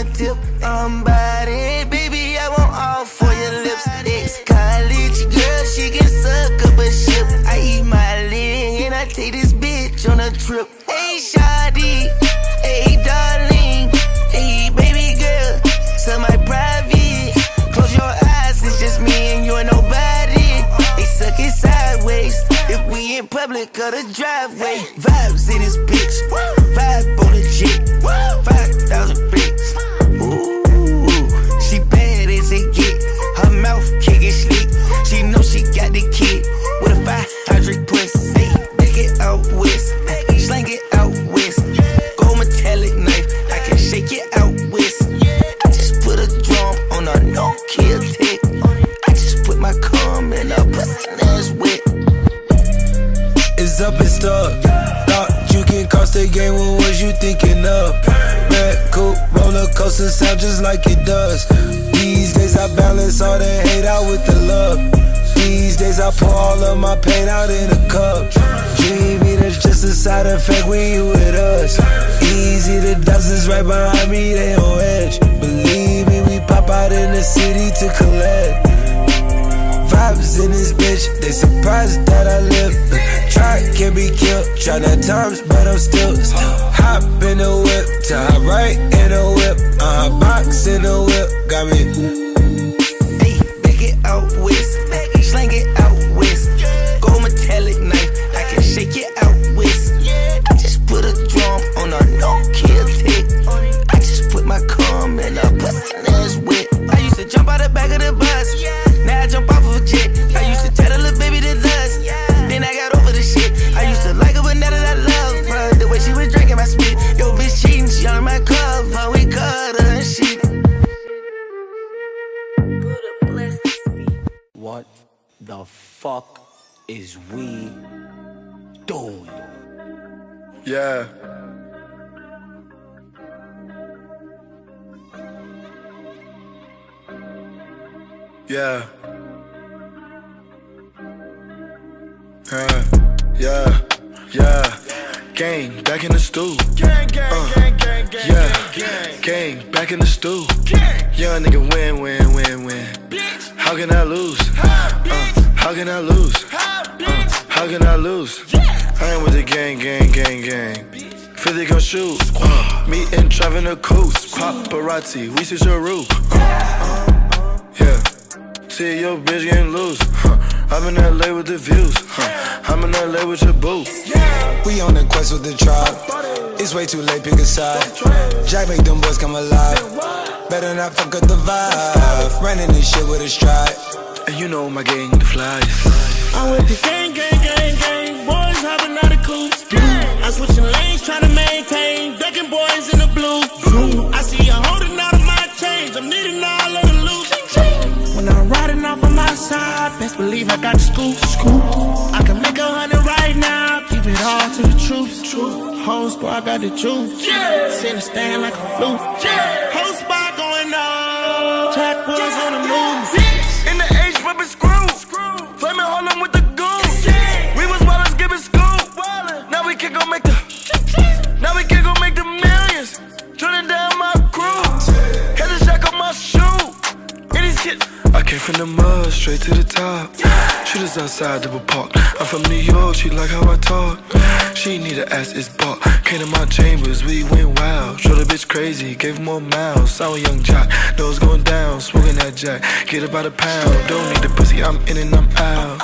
on tip. I'm body, baby, I want all for your lips. Ex college girl, she can suck up a ship. I eat my leg and I take this bitch on a trip. Hey, shawty, hey, darling, hey, baby girl, so my private. Close your eyes, it's just me and you and nobody. They suck it sideways if we in public or the driveway. Vibes in this bitch, vibe on the jet, five thousand bricks. You thinking of? Red coupe, roller coaster sound just like it does. These days I balance all the hate out with the love. These days I pour all of my pain out in a cup. Dreamy, that's just a side effect when you with us. Easy, the dozens right behind me, they on edge. Believe me, we pop out in the city to collect. Vibes in this bitch, they surprised that I live. Try can be killed, try times, but I'm still. Hop in the whip, hop right in the whip. Uh, box in the whip, got me. Yeah. Yeah. Uh, yeah, yeah. Gang, back in the stool. Gang, gang, gang, gang, gang, yeah. gang, gang, back in the stool. Young nigga win, win, win, win. How can I lose? Uh, how can I lose? Uh, how can I lose? I ain't with the gang, gang, gang, gang. 50 gon' shoot. Uh, me and driving a coast. Paparazzi, we see your roof. Uh, yeah. See your bitch getting loose. Huh. I'm in LA with the views. Huh. I'm in LA with your boo. We on the quest with the tribe. It's way too late, pick a side. Jack make them boys come alive. Better not fuck up the vibe. Running this shit with a stride. And you know my gang, the flies. I'm with the gang, gang, gang, gang. Coops. I'm switching lanes, trying to maintain. Ducking boys in the blue. I see you holding out of my change. I'm needing all of the loot. When I'm riding off on my side, best believe I got the scoop. I can make a hundred right now. Keep it all to the truth. Whole squad got the juice. A stand like a flute. Came from the mud, straight to the top. Shooters outside double park. I'm from New York, she like how I talk. She need a ass is bought. Came to my chambers, we went wild. Showed the bitch crazy, gave her more miles. A young jock, nose going down, smoking that jack. Get about a pound, don't need the pussy, I'm in and I'm out.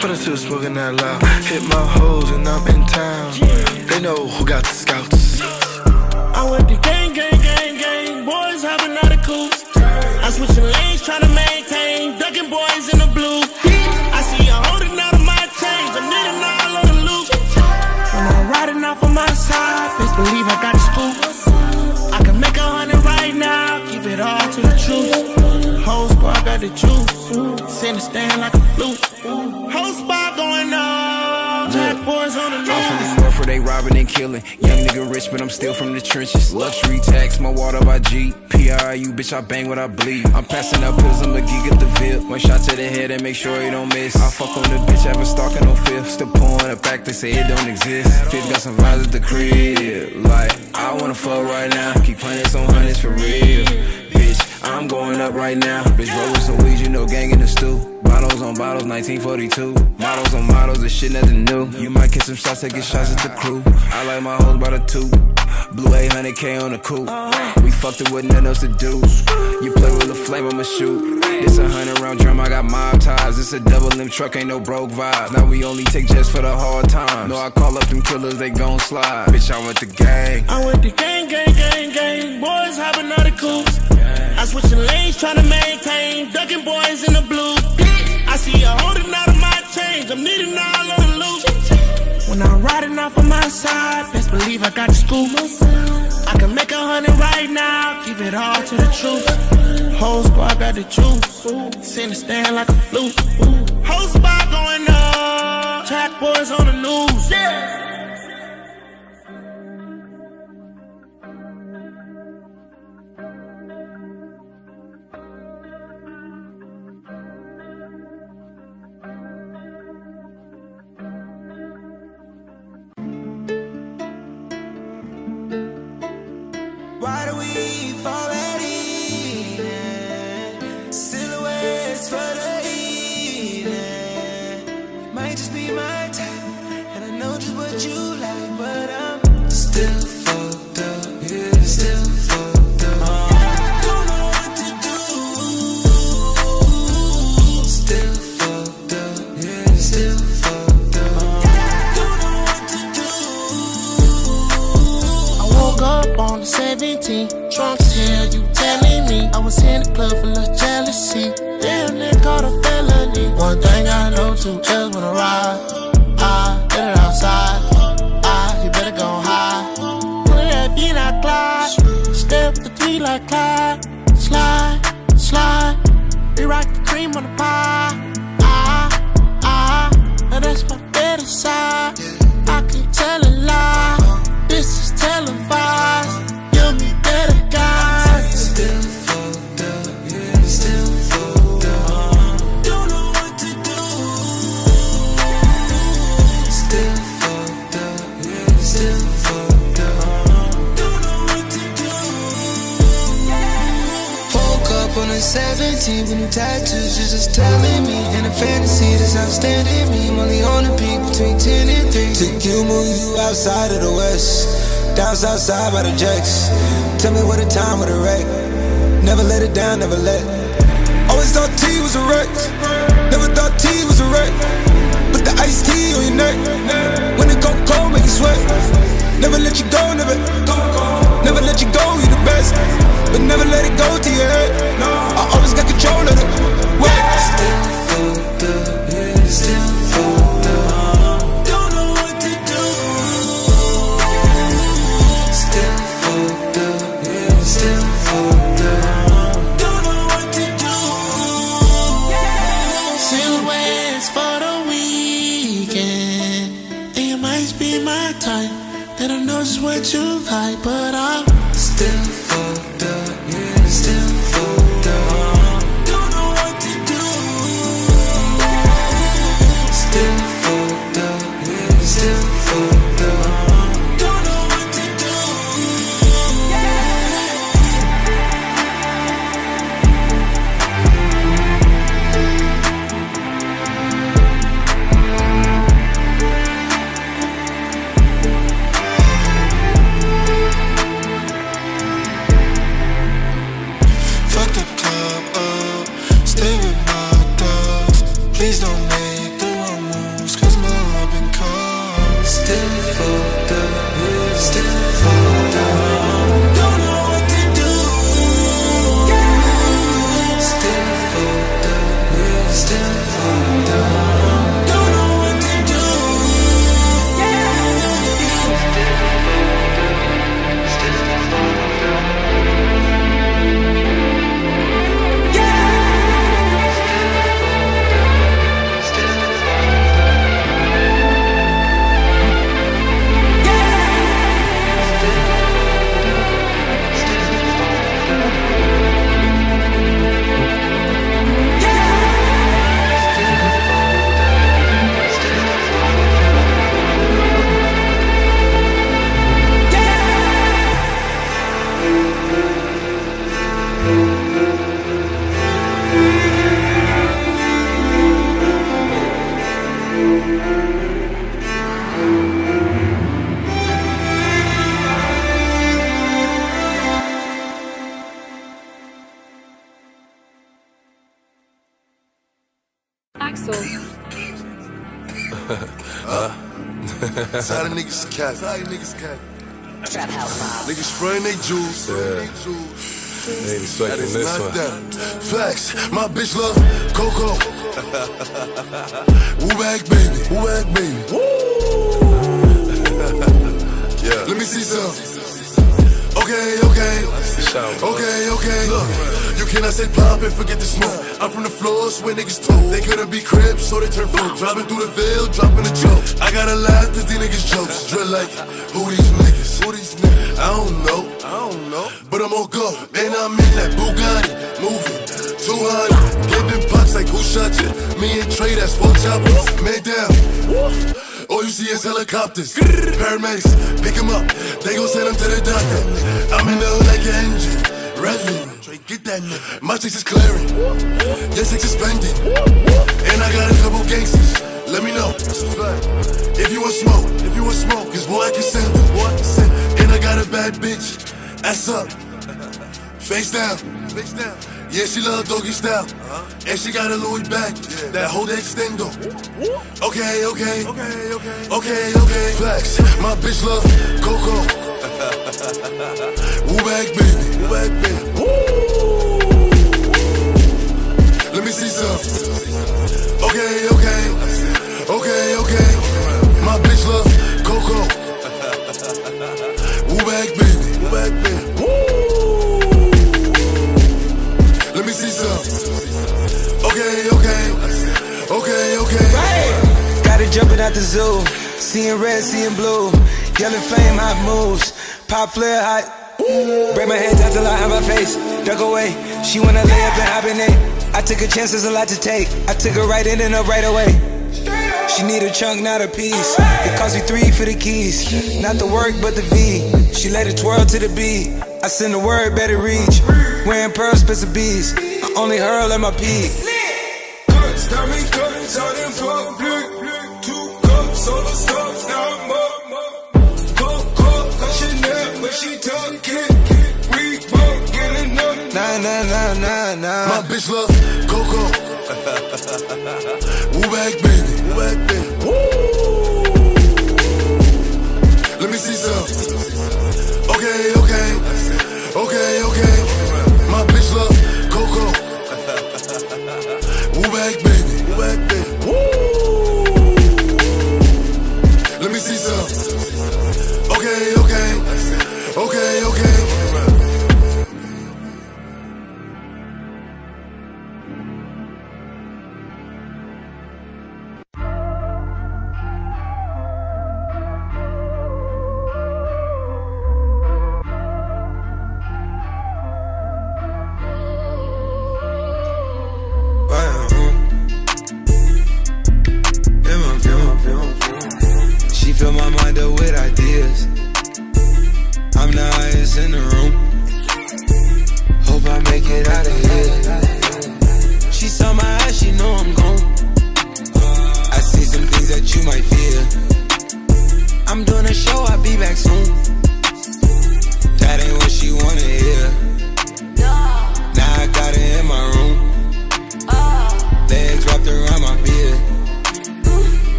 But I'm still smoking that loud. Hit my hoes and I'm in town. They know who got the scouts. I'm with the gang, gang, gang, gang. Boys hopping out of coops. Switching lanes, trying to maintain. Ducking boys in the blue. I see you holding out of my chains. I'm needing all of the loot. When I'm riding off on my side, best believe I got the scoop. I can make a hundred right now. Keep it all to the truth. Whole squad got the juice. Send a stand like a flute. Whole spot going on. Jack boys on the I'm from the north they robbing and killing. Young nigga rich, but I'm still from the trenches. Luxury tax, my water by G. PRU, bitch, I bang what I bleed. I'm passing up pills, I'm a geek at the VIP. One shot to the head and make sure you don't miss. I fuck on the bitch, have a stalking no fifth. Still pouring it back, they say it don't exist. Fifth got some vibes at the crib. Like, I wanna fuck right now. Keep playing some hundreds for real. Bitch, I'm going up right now. Bitch, roll with some weed, you know, gang in the stew. Bottles on bottles, 1942. Models on models, this shit nothing new. You might get some shots, get shots at the crew. I like my hoes by the two. Blue 800K on the coupe. We fucked it with nothing else to do. You play with a flame, I'ma shoot. This a hundred round drum, I got mob ties. This a double limb truck, ain't no broke vibe. Now we only take jets for the hard times. No, I call up them killers, they gon' slide. Bitch, I went to gang. I went to gang, gang, gang, gang. Boys hopping out of coops. I switching lanes, trying to maintain. Ducking boys in the blue. I see you holding out of my change. I'm needing all of the loot. When I'm riding off on my side, best believe I got the scoop. I can make a hundred right now, keep it all to the truth. Whole squad got the juice, send it stand like a flute. Whole spot going up, Jackboys on the news. Yeah. we like Clyde. Slide, slide. We rock the cream on the pie. Ah, ah, ah. Now that's my better side. Outside of the west, down south side by the jacks. Tell me what a time with a wreck. Never let it down, never let. Always thought T was a wreck. Never thought T was a wreck. Put the iced tea on your neck. When it go cold, make you sweat. Never let you go, never. Never let you go, you the best. But never let it go to your head. I always got control of it. Tired of niggas cap. Tired of niggas cap. Trap house mob. Niggas spraying they jewels. Yeah. They expecting That is this not one. that. Facts. My bitch love Coco. Woo bag baby. Woo bag baby. yeah. Let me see some. Okay, okay. Okay, okay. Look, you cannot say pop and forget the smoke. I'm from the floors where niggas told. They couldn't be cribs, so they turn folk. Driving through the veil, dropping a joke. I gotta laugh at these niggas' jokes. Drill like, who these niggas? Who these niggas? I don't know. I don't know. But I'm on go. And I'm in that Bugatti. Moving. 200. Giving pops like who shot you? Me and Trey, that's four choppers. Man down. All you see is helicopters. Paramedics, pick 'em up. They gon' send 'em to the doctor. I'm in the hood like an engine. Trey, get that nigga. My chicks is clearing. Your chicks is. And I got a couple gangsters. Let me know. If you want smoke, if you want smoke, cause boy I can send them. Boy, I can send And I got a bad bitch. Ass up. Face down. Face down. Yeah, she love doggy style. Uh-huh. And she got a Louis bag. That whole extendo. Okay, okay. Okay, okay. Okay, okay. Flex. My bitch love Coco. Woo bag baby. Woo bag baby. Let me see some. Okay, okay. Okay, okay. My bitch love Coco. Woo bag baby. Woo bag baby. See some. Okay, okay. Okay, okay. Got it jumping out the zoo. Seeing red, seeing blue. Yelling flame, hot moves. Pop flare, hot. Break my hands down till I have my face. Duck away. She wanna lay up and hibernate. I took a chance, there's a lot to take. I took her right in and up right away. She need a chunk, not a piece. It cost me three for the keys. Not the work, but the V. She let it twirl to the beat. I send the word, better reach. Wearing pearls, bits of bees. I only hurl at my peak. Cuts, me cuts out in public. Two cups, all the stuff, now I'm up. Cup, cup, got Chanel, but she talking. We both get enough. Nah, nah, nah, nah, nah. My bitch love Coco. Woo bag baby. Woo bag baby. Let me see some. Okay, okay. Okay, okay. My bitch love Coco.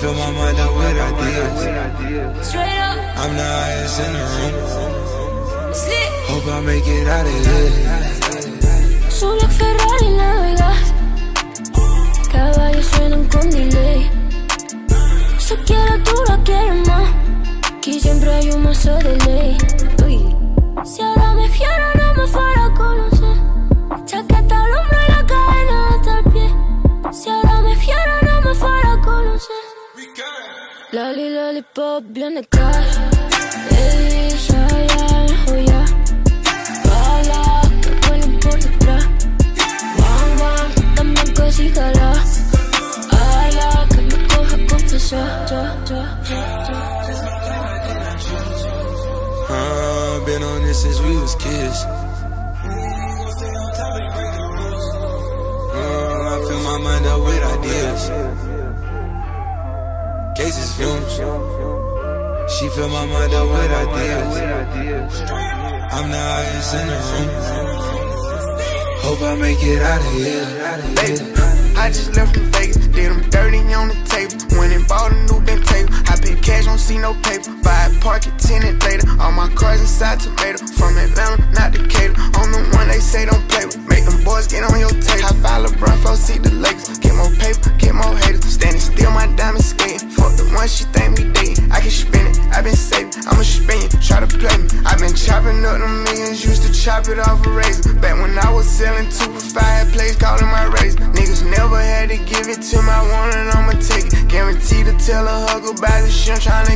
Fill my mind up with ideas. I'm the highest in the room. Hope I make it out of here. Black Ferrari navegas. Caballos suenan con delay. Se quiere tú la quieres más. Aquí siempre hay un mazo de ley. Uy. Si ahora me fiera, Charlie Lollipop viene acá She fill up with ideas. I'm the highest in the room. Hope I make it out of here. Baby, I just left from Vegas, did see no paper. Buy a park it, tenant later. All my cars inside tomato. From Atlanta, not Decatur. On the one they say don't play with. Make them boys get on your tape. I file LeBron, flow, see the Lakers. Get more paper, get more haters. Standing still, my diamond skating. Fuck the one she think me dating. I can spin it, I been saving. I'ma spin it, try to play me. I been chopping up the millions, used to chop it off a razor. Back when I was selling two for five, plays calling my razor. Niggas never had to give it to my one and I'ma take it. Guaranteed to tell a hug about the shit, I'm